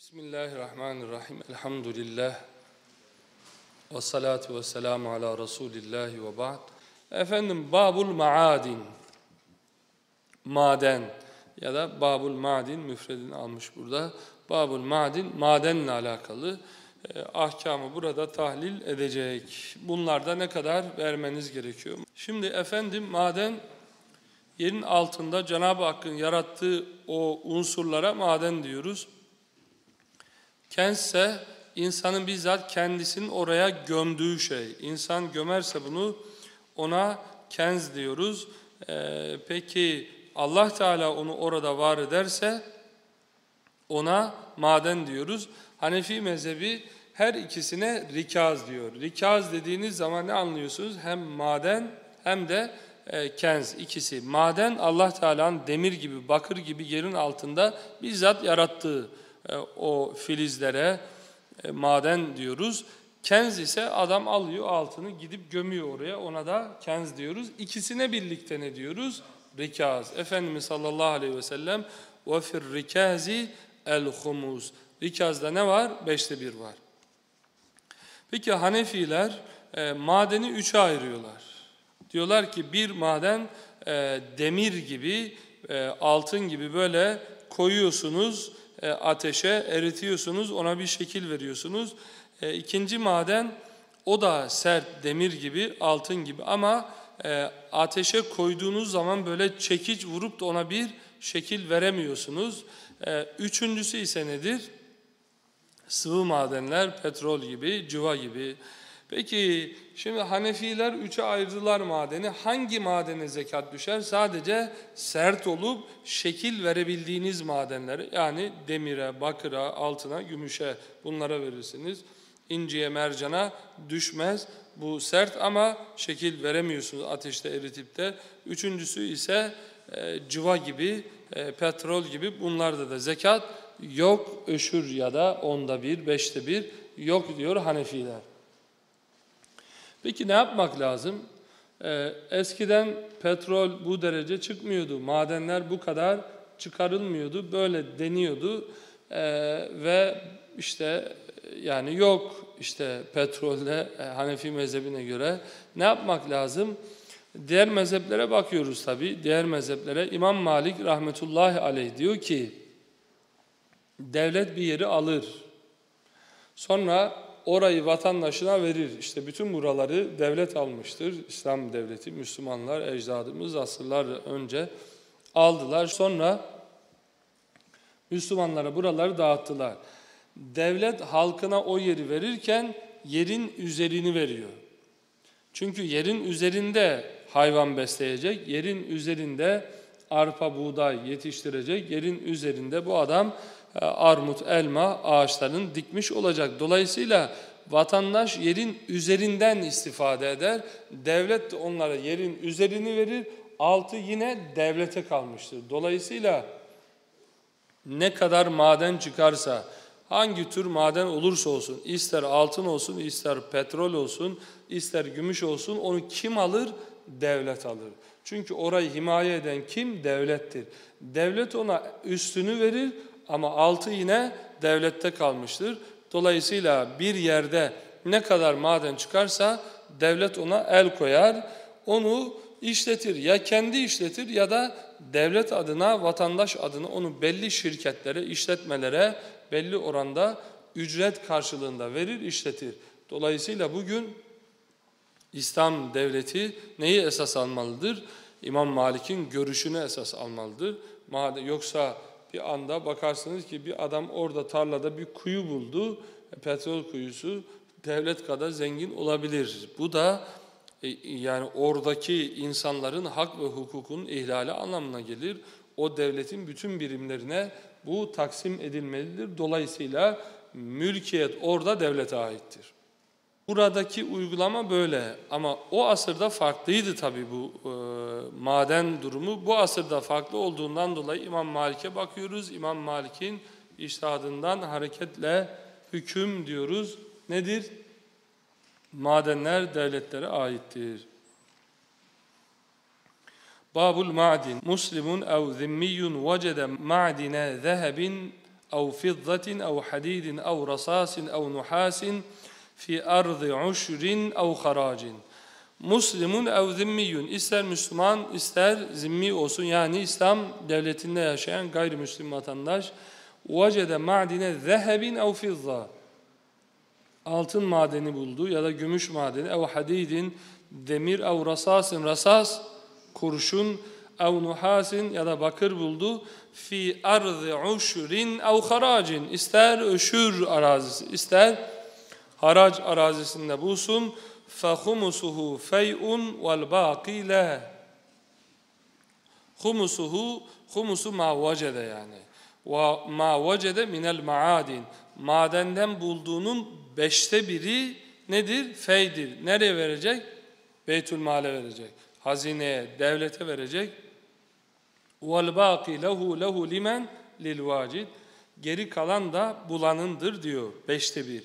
Bismillahirrahmanirrahim. Elhamdülillah. Ve salatu ve selamu ala Resulillahi ve ba'd. Efendim Babul Maadin. Maden ya da Babul Madin müfredini almış burada. Babul Madin madenle alakalı e, ahkamı burada tahlil edecek. Bunlarda ne kadar vermeniz gerekiyor? Şimdi efendim maden yerin altında Cenab-ı Hakk'ın yarattığı o unsurlara maden diyoruz. Kense insanın bizzat kendisinin oraya gömdüğü şey. İnsan gömerse bunu ona kenz diyoruz. Ee, peki Allah Teala onu orada var ederse ona maden diyoruz. Hanefi mezhebi her ikisine rikaz diyor. Rikaz dediğiniz zaman ne anlıyorsunuz? Hem maden hem de e, kenz ikisi. Maden Allah Teala'nın demir gibi, bakır gibi yerin altında bizzat yarattığı o filizlere e, maden diyoruz. Kenz ise adam alıyor altını gidip gömüyor oraya ona da kenz diyoruz. İkisine birlikte ne diyoruz? Rikaz. Efendimiz sallallahu aleyhi ve sellem وَفِرْ رِكَازِ el-humuz. Rikazda ne var? Beşte bir var. Peki Hanefiler e, madeni üçe ayırıyorlar. Diyorlar ki bir maden e, demir gibi, e, altın gibi böyle koyuyorsunuz e, ateşe, eritiyorsunuz, ona bir şekil veriyorsunuz. E, ikinci maden o da sert demir gibi, altın gibi ama e, ateşe koyduğunuz zaman böyle çekiç vurup da ona bir şekil veremiyorsunuz. E, üçüncüsü ise nedir? Sıvı madenler, petrol gibi, cıva gibi. Peki şimdi Hanefiler üçe ayırdılar madeni. Hangi madene zekat düşer? Sadece sert olup şekil verebildiğiniz madenleri yani demire, bakıra, altına, gümüşe bunlara verirsiniz. İnciye, mercana düşmez. Bu sert ama şekil veremiyorsunuz ateşte eritip de. Üçüncüsü ise e, cıva gibi, e, petrol gibi bunlarda da zekat yok. Öşür ya da onda bir, beşte bir yok diyor Hanefiler. Peki ne yapmak lazım? Ee, eskiden petrol bu derece çıkmıyordu. Madenler bu kadar çıkarılmıyordu. Böyle deniyordu. Ee, ve işte yani yok işte petrolde e, Hanefi mezhebine göre ne yapmak lazım? Diğer mezheplere bakıyoruz tabi. Diğer mezheplere İmam Malik rahmetullahi aleyh diyor ki devlet bir yeri alır. Sonra orayı vatandaşına verir. İşte bütün buraları devlet almıştır. İslam devleti, Müslümanlar, ecdadımız asırlar önce aldılar. Sonra Müslümanlara buraları dağıttılar. Devlet halkına o yeri verirken yerin üzerini veriyor. Çünkü yerin üzerinde hayvan besleyecek, yerin üzerinde arpa, buğday yetiştirecek, yerin üzerinde bu adam armut, elma ağaçlarını dikmiş olacak. Dolayısıyla vatandaş yerin üzerinden istifade eder. Devlet de onlara yerin üzerini verir. Altı yine devlete kalmıştır. Dolayısıyla ne kadar maden çıkarsa, hangi tür maden olursa olsun, ister altın olsun, ister petrol olsun, ister gümüş olsun, onu kim alır? Devlet alır. Çünkü orayı himaye eden kim? Devlettir. Devlet ona üstünü verir, ama altı yine devlette kalmıştır. Dolayısıyla bir yerde ne kadar maden çıkarsa devlet ona el koyar, onu işletir. Ya kendi işletir ya da devlet adına, vatandaş adına onu belli şirketlere, işletmelere belli oranda ücret karşılığında verir, işletir. Dolayısıyla bugün İslam devleti neyi esas almalıdır? İmam Malik'in görüşünü esas almalıdır. Yoksa bir anda bakarsınız ki bir adam orada tarlada bir kuyu buldu, e, petrol kuyusu devlet kadar zengin olabilir. Bu da e, yani oradaki insanların hak ve hukukun ihlali anlamına gelir. O devletin bütün birimlerine bu taksim edilmelidir. Dolayısıyla mülkiyet orada devlete aittir. Buradaki uygulama böyle ama o asırda farklıydı tabii bu e, maden durumu bu asırda farklı olduğundan dolayı İmam Malik'e bakıyoruz. İmam Malik'in iştihadından hareketle hüküm diyoruz. Nedir? Madenler devletlere aittir. Babul ma'din muslimun ev zimmiyun vecede ma'dine zehebin ev fiddatin ev hadidin ev rasasin ev nuhasin fi ardı uşrin ev haracin.'' Muslimun ev zimmiyun. İster Müslüman ister zimmi olsun. Yani İslam devletinde yaşayan gayrimüslim vatandaş. Vecede ma'dine zehebin ev fizza. Altın madeni buldu ya da gümüş madeni. Ev hadidin demir ev rasasın rasas kurşun ev nuhasin ya da bakır buldu. Fi ardı uşrin ev haracin. İster öşür arazisi ister harac arazisinde bulsun فَخُمُسُهُ فَيْءٌ وَالْبَاقِي لَهَ Humusuhu, humusu ma vecede yani. Ve ma vecede minel maadin. Madenden bulduğunun beşte biri nedir? Feydir. Nereye verecek? Beytül male verecek. Hazineye, devlete verecek. Vel baki lehu lehu limen lil vacid. Geri kalan da bulanındır diyor. Beşte bir.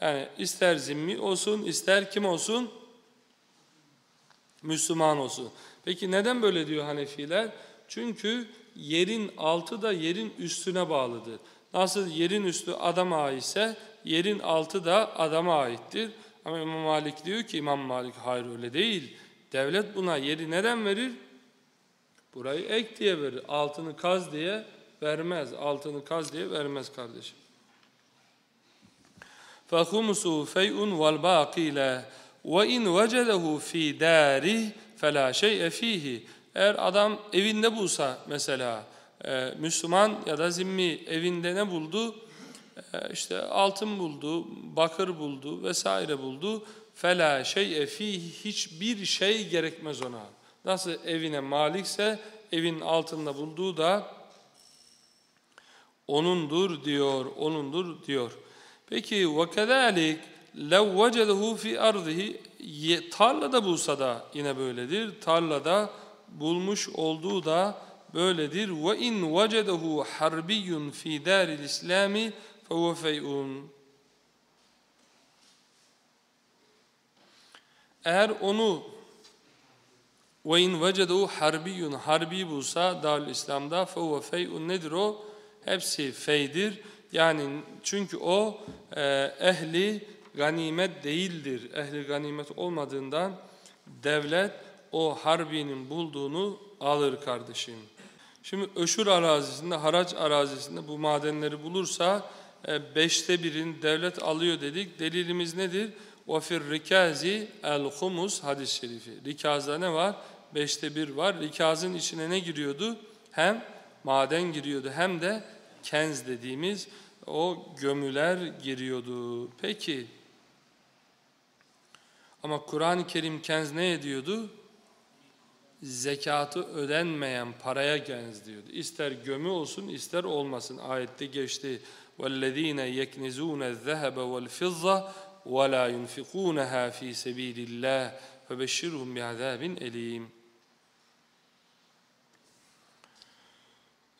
Yani ister zimmi olsun, ister kim olsun? Müslüman olsun. Peki neden böyle diyor Hanefiler? Çünkü yerin altı da yerin üstüne bağlıdır. Nasıl yerin üstü adama aitse yerin altı da adama aittir. Ama İmam Malik diyor ki İmam Malik hayır öyle değil. Devlet buna yeri neden verir? Burayı ek diye verir. Altını kaz diye vermez. Altını kaz diye vermez kardeşim. فَخُمُسُهُ فَيْءٌ وَالْبَاقِي لَهُ وَاِنْ وَجَدَهُ ف۪ي دَارِهِ فَلَا شَيْءَ ف۪يهِ Eğer adam evinde bulsa mesela, e, Müslüman ya da zimmi evinde ne buldu? E, işte altın buldu, bakır buldu vesaire buldu. فَلَا شَيْءَ ف۪يهِ Hiçbir şey gerekmez ona. Nasıl evine malikse evin altında bulduğu da onundur diyor, onundur diyor. Peki ve kezalik lev vecedehu fi ardihi tarlada bulsa da yine böyledir. Tarlada bulmuş olduğu da böyledir. Ve in vecedehu harbiyyun fi daril islami fehuve fey'un. Eğer onu ve in vecedehu harbiyyun harbi bulsa darül İslam'da fehuve fey'un nedir o? Hepsi feydir. Yani çünkü o e, ehli ganimet değildir. Ehli ganimet olmadığından devlet o harbinin bulduğunu alır kardeşim. Şimdi öşür arazisinde, haraç arazisinde bu madenleri bulursa e, beşte birin devlet alıyor dedik. Delilimiz nedir? وَفِرْ rikazi el humus hadis-i şerifi. Rikazda ne var? Beşte bir var. Rikazın içine ne giriyordu? Hem maden giriyordu hem de kenz dediğimiz o gömüler giriyordu. Peki ama Kur'an-ı Kerim kenz ne ediyordu? Zekatı ödenmeyen paraya kenz diyordu. İster gömü olsun ister olmasın. Ayette geçti. وَالَّذ۪ينَ يَكْنِزُونَ الذَّهَبَ وَالْفِضَّةِ وَلَا يُنْفِقُونَهَا ف۪ي سَب۪يلِ اللّٰهِ فَبَشِّرْهُمْ بِعَذَابٍ اَل۪يمٍ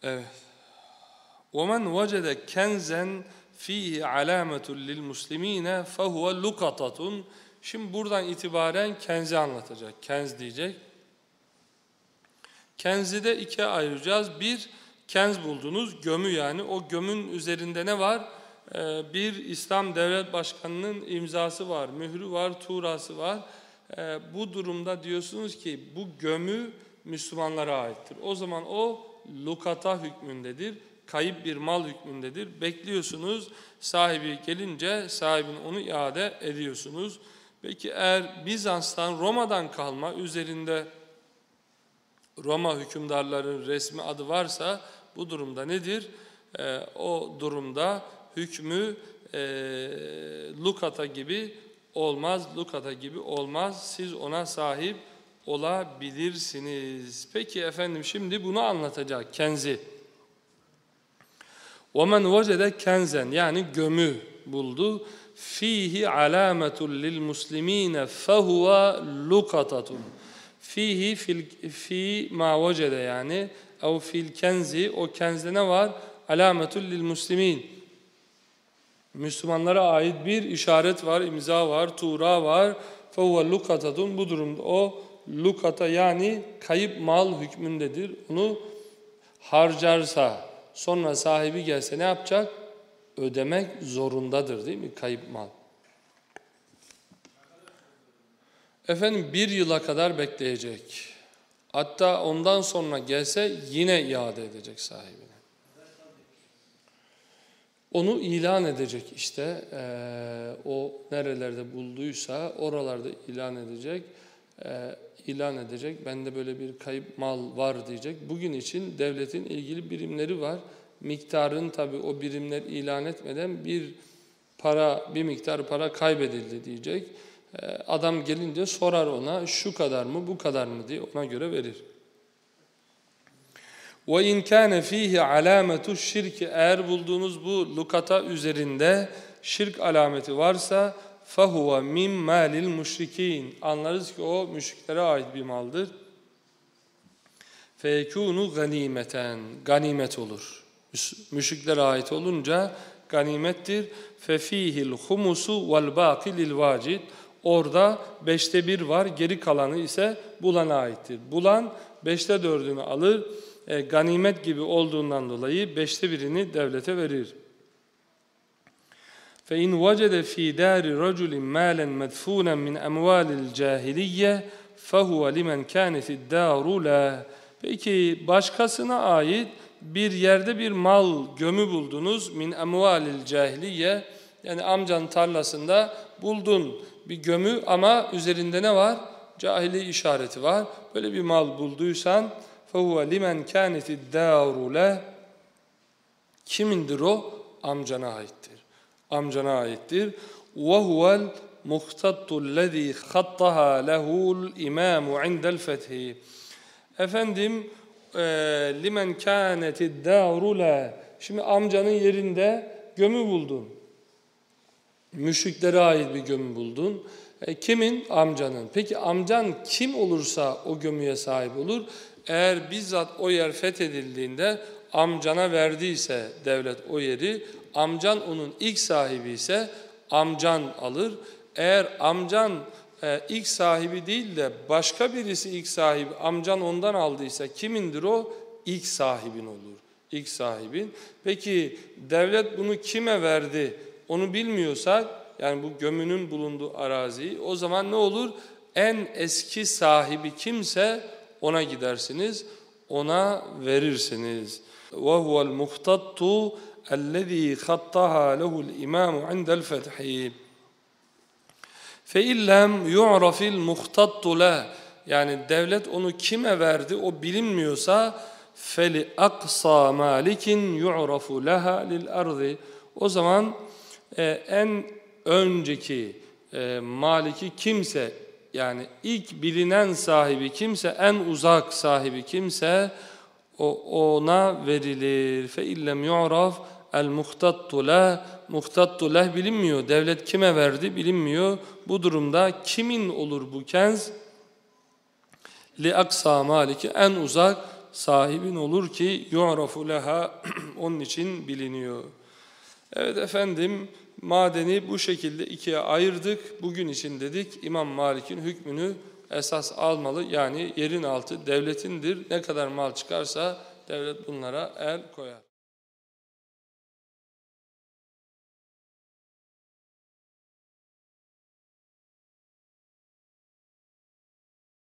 Evet. وَمَنْ وَجَدَ كَنْزًا ف۪يهِ عَلَامَةٌ لِلْمُسْلِم۪ينَ فَهُوَ لُقَطَةٌ Şimdi buradan itibaren kenzi anlatacak. Kenz diyecek. Kenzi de ikiye ayıracağız. Bir, kenz buldunuz, gömü yani. O gömün üzerinde ne var? Ee, bir İslam Devlet Başkanı'nın imzası var, mührü var, tuğrası var. Ee, bu durumda diyorsunuz ki bu gömü Müslümanlara aittir. O zaman o lukata hükmündedir kayıp bir mal hükmündedir. Bekliyorsunuz, sahibi gelince sahibin onu iade ediyorsunuz. Peki eğer Bizans'tan, Roma'dan kalma üzerinde Roma hükümdarların resmi adı varsa bu durumda nedir? Ee, o durumda hükmü e, Lukata gibi olmaz, Lukata gibi olmaz. Siz ona sahip olabilirsiniz. Peki efendim şimdi bunu anlatacak Kenzi. وَمَنْ وَجَدَ كَنْزًا Yani gömü buldu. فِيهِ عَلَامَةٌ لِلْمُسْلِم۪ينَ فَهُوَ لُقَطَةٌ Fihi fil, fi ma vecede yani ev fil kenzi o kenzde ne var? Alametul lil muslimin. Müslümanlara ait bir işaret var, imza var, tuğra var. Fehuve lukatatun bu durumda o lukata yani kayıp mal hükmündedir. Onu harcarsa sonra sahibi gelse ne yapacak? Ödemek zorundadır değil mi kayıp mal? Efendim bir yıla kadar bekleyecek. Hatta ondan sonra gelse yine iade edecek sahibine. Onu ilan edecek işte. Ee, o nerelerde bulduysa oralarda ilan edecek. Ee, ilan edecek. Bende böyle bir kayıp mal var diyecek. Bugün için devletin ilgili birimleri var. Miktarın tabi o birimler ilan etmeden bir para, bir miktar para kaybedildi diyecek. Ee, adam gelince sorar ona şu kadar mı bu kadar mı diye ona göre verir. وَاِنْ كَانَ ف۪يهِ عَلَامَةُ الشِّرْكِ Eğer bulduğunuz bu lukata üzerinde şirk alameti varsa فَهُوَ مِنْ مَالِ الْمُشْرِك۪ينَ Anlarız ki o müşriklere ait bir maldır. فَيَكُونُ ganimeten Ganimet olur. Müşriklere ait olunca ganimettir. فَف۪يهِ الْخُمُسُ وَالْبَاقِ لِلْوَاجِدِ Orada beşte bir var, geri kalanı ise bulana aittir. Bulan beşte dördünü alır, e, ganimet gibi olduğundan dolayı beşte birini devlete verir. فَاِنْ وَجَدَ ف۪ي دَارِ رَجُلٍ مَالًا مَدْفُونًا مِنْ اَمْوَالِ الْجَاهِلِيَّةِ فَهُوَ لِمَنْ كَانَتِ الدَّارُ لَا Peki başkasına ait bir yerde bir mal gömü buldunuz min emvalil cahiliye yani amcanın tarlasında buldun bir gömü ama üzerinde ne var? Cahili işareti var. Böyle bir mal bulduysan فَهُوَ لِمَنْ كَانَتِ الدَّارُ لَهِ Kimindir o? Amcana aittir. Amcana aittir. وَهُوَ الْمُخْتَطُ الَّذ۪ي خَطَّهَا لَهُ الْاِمَامُ عِنْدَ الْفَتْحِ Efendim, limen kâneti dârula. Şimdi amcanın yerinde gömü buldun. Müşriklere ait bir gömü buldun. E, kimin? Amcanın. Peki amcan kim olursa o gömüye sahip olur. Eğer bizzat o yer fethedildiğinde amcana verdiyse devlet o yeri, amcan onun ilk sahibi ise amcan alır. Eğer amcan e, ilk sahibi değil de başka birisi ilk sahibi, amcan ondan aldıysa kimindir o? İlk sahibin olur. İlk sahibin. Peki devlet bunu kime verdi? Onu bilmiyorsak, yani bu gömünün bulunduğu araziyi, o zaman ne olur? En eski sahibi kimse ona gidersiniz, ona verirsiniz. وَهُوَ الْمُخْتَطُّ الَّذ۪ي خَطَّهَا لَهُ الْاِمَامُ عِنْدَ الْفَتْحِ فَاِلَّمْ يُعْرَفِ الْمُخْتَطُّ لَهُ Yani devlet onu kime verdi o bilinmiyorsa feli aksa malikin yu'rafu laha lil ardı. O zaman e, en önceki e, maliki kimse yani ilk bilinen sahibi kimse en uzak sahibi kimse o ona verilir. Fe illem yu'raf el muhtattu leh muhtattu leh bilinmiyor. Devlet kime verdi bilinmiyor. Bu durumda kimin olur bu kenz? Li aksa maliki en uzak sahibin olur ki yu'rafu leha onun için biliniyor. Evet efendim madeni bu şekilde ikiye ayırdık. Bugün için dedik İmam Malik'in hükmünü esas almalı. Yani yerin altı devletindir. Ne kadar mal çıkarsa devlet bunlara el koyar.